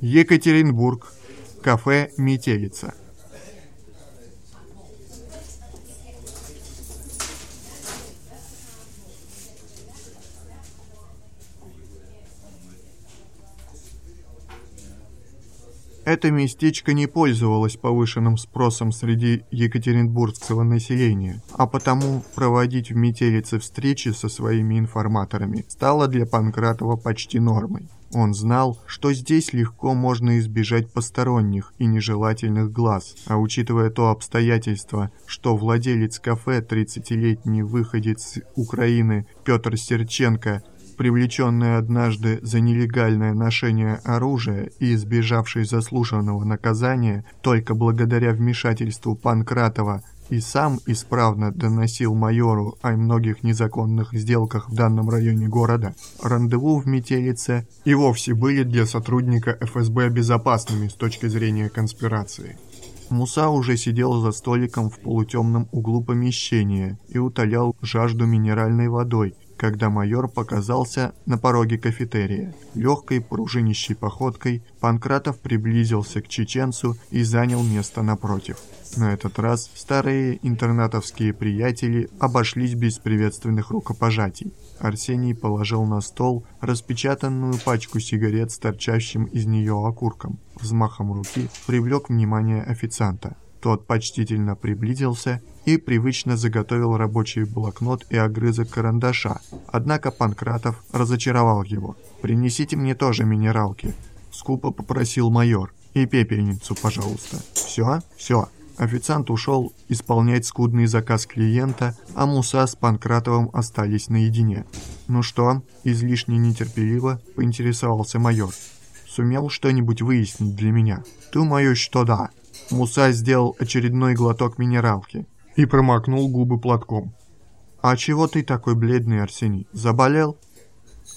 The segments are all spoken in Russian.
Екатеринбург. Кафе «Метелица». Это местечко не пользовалось повышенным спросом среди екатеринбургского населения, а потому проводить в метелице встречи со своими информаторами стало для Панкратова почти нормой. Он знал, что здесь легко можно избежать посторонних и нежелательных глаз, а учитывая то обстоятельство, что владелец кафе, 30-летний выходец Украины Петр Серченко, привлеченный однажды за нелегальное ношение оружия и избежавший заслуженного наказания только благодаря вмешательству Панкратова и сам исправно доносил майору о многих незаконных сделках в данном районе города, рандеву в Метелице и вовсе были для сотрудника ФСБ безопасными с точки зрения конспирации. Муса уже сидел за столиком в полутемном углу помещения и утолял жажду минеральной водой, когда майор показался на пороге кафетерия. Легкой пружинищей походкой Панкратов приблизился к чеченцу и занял место напротив. На этот раз старые интернатовские приятели обошлись без приветственных рукопожатий. Арсений положил на стол распечатанную пачку сигарет с торчащим из нее окурком. Взмахом руки привлек внимание официанта. Тот почтительно приблизился и привычно заготовил рабочий блокнот и огрызок карандаша. Однако Панкратов разочаровал его. «Принесите мне тоже минералки», — скупо попросил майор. «И пепельницу, пожалуйста». «Все? Все». Официант ушел исполнять скудный заказ клиента, а Муса с Панкратовым остались наедине. «Ну что?» – излишне нетерпеливо поинтересовался майор. «Сумел что-нибудь выяснить для меня?» «Думаю, что да». Муса сделал очередной глоток минералки и промокнул губы платком. «А чего ты такой бледный, Арсений? Заболел?»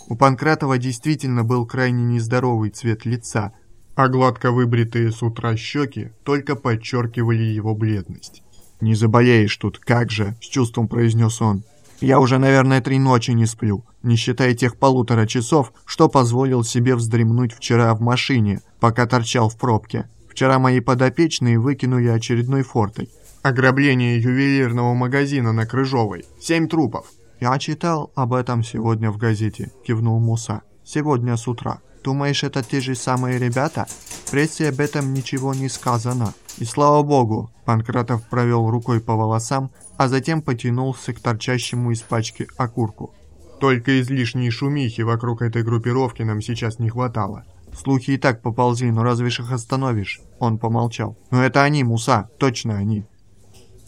У Панкратова действительно был крайне нездоровый цвет лица, а гладко выбритые с утра щеки только подчеркивали его бледность. «Не заболеешь тут, как же!» – с чувством произнес он. «Я уже, наверное, три ночи не сплю, не считая тех полутора часов, что позволил себе вздремнуть вчера в машине, пока торчал в пробке. Вчера мои подопечные выкинули очередной фортой. Ограбление ювелирного магазина на Крыжовой. Семь трупов. Я читал об этом сегодня в газете, кивнул Муса. Сегодня с утра. Думаешь, это те же самые ребята? В прессе об этом ничего не сказано. И слава богу, Панкратов провел рукой по волосам, а затем потянулся к торчащему из пачки окурку. Только излишней шумихи вокруг этой группировки нам сейчас не хватало. Слухи и так поползли, но разве их остановишь? Он помолчал. Но это они, Муса, точно они.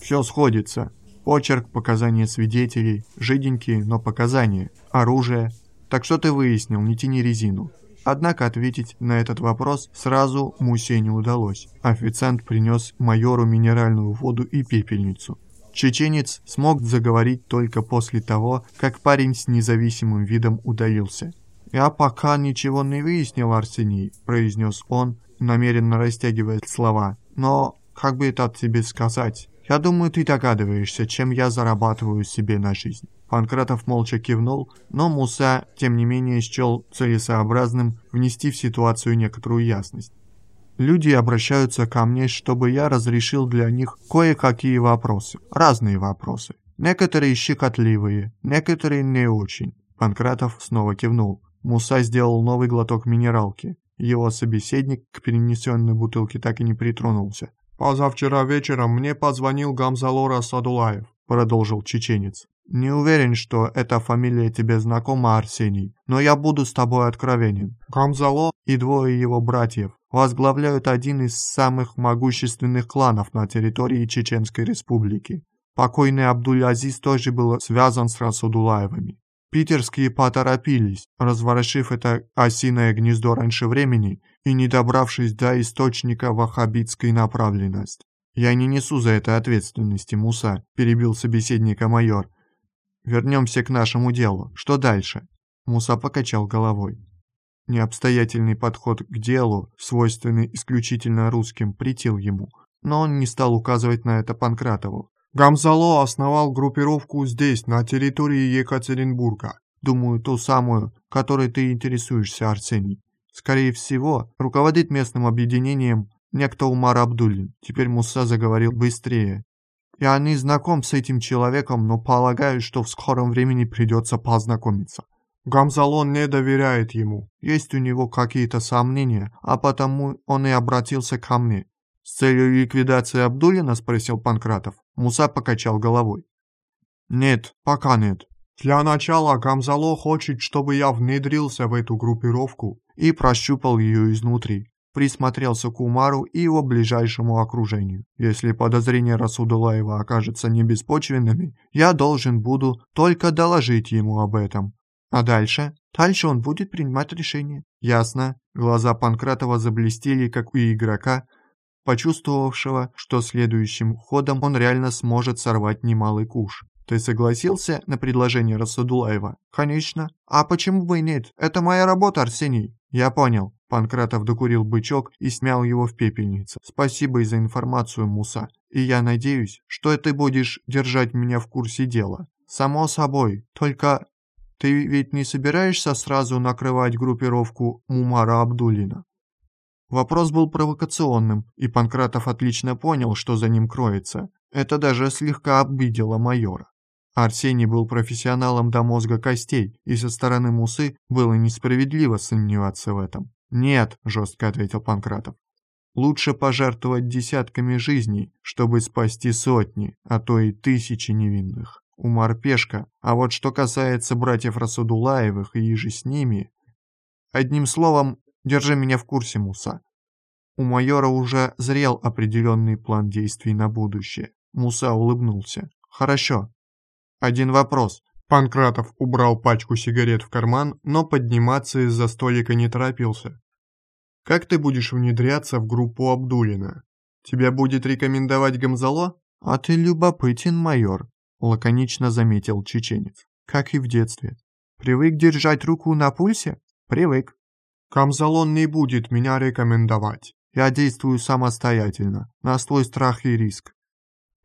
Все сходится. Почерк, показания свидетелей, жиденькие, но показания, оружие. Так что ты выяснил, не тяни резину. Однако ответить на этот вопрос сразу Мусе не удалось. Официант принес майору минеральную воду и пепельницу. Чеченец смог заговорить только после того, как парень с независимым видом удалился. «Я пока ничего не выяснил, Арсений», – произнес он, намеренно растягивая слова. «Но, как бы это тебе сказать, я думаю, ты догадываешься, чем я зарабатываю себе на жизнь». Панкратов молча кивнул, но Муса, тем не менее, счел целесообразным внести в ситуацию некоторую ясность. Люди обращаются ко мне, чтобы я разрешил для них кое-какие вопросы, разные вопросы. Некоторые щекотливые, некоторые не очень. Панкратов снова кивнул. Муса сделал новый глоток минералки. Его собеседник к перенесенной бутылке так и не притронулся. «Позавчера вечером мне позвонил Гамзалора Садулаев», — продолжил чеченец. Не уверен, что эта фамилия тебе знакома, Арсений, но я буду с тобой откровенен. Гамзало и двое его братьев возглавляют один из самых могущественных кланов на территории Чеченской Республики. Покойный Абдуль-Азиз тоже был связан с Расудулаевыми. Питерские поторопились, разворошив это осиное гнездо раньше времени и не добравшись до источника ваххабитской направленности. «Я не несу за это ответственности, Муса», – перебил собеседника майор. Вернемся к нашему делу. Что дальше?» Муса покачал головой. Необстоятельный подход к делу, свойственный исключительно русским, притил ему, но он не стал указывать на это Панкратову. «Гамзало основал группировку здесь, на территории Екатеринбурга. Думаю, ту самую, которой ты интересуешься, Арсений. Скорее всего, руководит местным объединением некто Умар Абдулин. Теперь Муса заговорил быстрее. Я не знаком с этим человеком, но полагаю, что в скором времени придется познакомиться. Гамзалон не доверяет ему. Есть у него какие-то сомнения, а потому он и обратился ко мне. «С целью ликвидации Абдулина?» – спросил Панкратов. Муса покачал головой. «Нет, пока нет. Для начала Гамзало хочет, чтобы я внедрился в эту группировку и прощупал ее изнутри. Присмотрелся к Умару и его ближайшему окружению. Если подозрения Расудулаева окажутся небеспочвенными, я должен буду только доложить ему об этом. А дальше? Дальше он будет принимать решение. Ясно. Глаза Панкратова заблестели, как у игрока, почувствовавшего, что следующим ходом он реально сможет сорвать немалый куш. «Ты согласился на предложение Расадулаева?» «Конечно. А почему бы и нет? Это моя работа, Арсений». «Я понял». Панкратов докурил бычок и смял его в пепельнице. «Спасибо за информацию, Муса. И я надеюсь, что ты будешь держать меня в курсе дела». «Само собой. Только ты ведь не собираешься сразу накрывать группировку Мумара Абдулина?» Вопрос был провокационным, и Панкратов отлично понял, что за ним кроется. Это даже слегка обидело майора. Арсений был профессионалом до мозга костей, и со стороны Мусы было несправедливо сомневаться в этом. «Нет», – жестко ответил Панкратов. «Лучше пожертвовать десятками жизней, чтобы спасти сотни, а то и тысячи невинных. Умар пешка, а вот что касается братьев Расудулаевых и же с ними...» Одним словом, Держи меня в курсе, Муса. У майора уже зрел определенный план действий на будущее. Муса улыбнулся. Хорошо. Один вопрос. Панкратов убрал пачку сигарет в карман, но подниматься из-за столика не торопился. Как ты будешь внедряться в группу Абдулина? Тебя будет рекомендовать Гамзало? А ты любопытен, майор, лаконично заметил чеченец. Как и в детстве. Привык держать руку на пульсе? Привык. Камзалон не будет меня рекомендовать. Я действую самостоятельно, на свой страх и риск.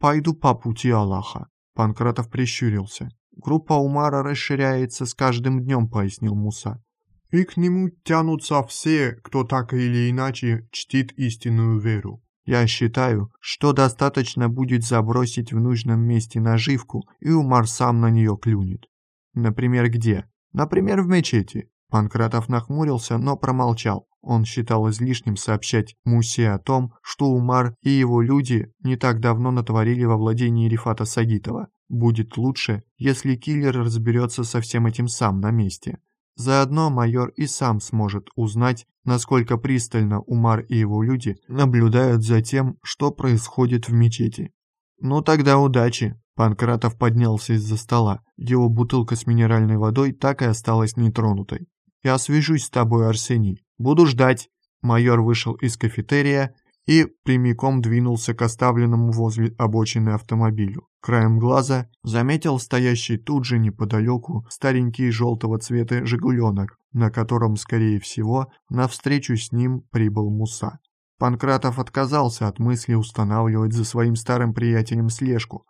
Пойду по пути Аллаха. Панкратов прищурился. Группа Умара расширяется с каждым днем, пояснил Муса. И к нему тянутся все, кто так или иначе чтит истинную веру. Я считаю, что достаточно будет забросить в нужном месте наживку, и Умар сам на нее клюнет. Например, где? Например, в мечети. Панкратов нахмурился, но промолчал. Он считал излишним сообщать Мусе о том, что Умар и его люди не так давно натворили во владении Рифата Сагитова. Будет лучше, если киллер разберется со всем этим сам на месте. Заодно майор и сам сможет узнать, насколько пристально Умар и его люди наблюдают за тем, что происходит в мечети. «Ну тогда удачи!» Панкратов поднялся из-за стола. Его бутылка с минеральной водой так и осталась нетронутой. Я свяжусь с тобой, Арсений. Буду ждать». Майор вышел из кафетерия и прямиком двинулся к оставленному возле обочины автомобилю. Краем глаза заметил стоящий тут же неподалеку старенький желтого цвета «Жигуленок», на котором, скорее всего, навстречу с ним прибыл Муса. Панкратов отказался от мысли устанавливать за своим старым приятелем слежку,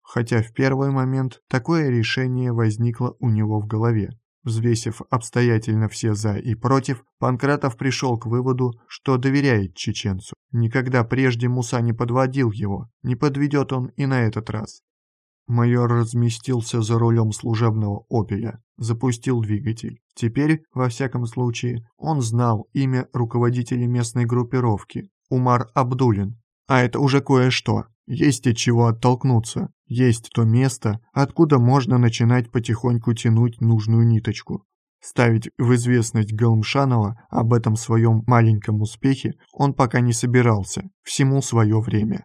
хотя в первый момент такое решение возникло у него в голове. Взвесив обстоятельно все «за» и «против», Панкратов пришел к выводу, что доверяет чеченцу. Никогда прежде Муса не подводил его, не подведет он и на этот раз. Майор разместился за рулем служебного «Опеля», запустил двигатель. Теперь, во всяком случае, он знал имя руководителя местной группировки – Умар Абдулин. А это уже кое-что. Есть от чего оттолкнуться, есть то место, откуда можно начинать потихоньку тянуть нужную ниточку. Ставить в известность Галмшанова об этом своем маленьком успехе он пока не собирался, всему свое время.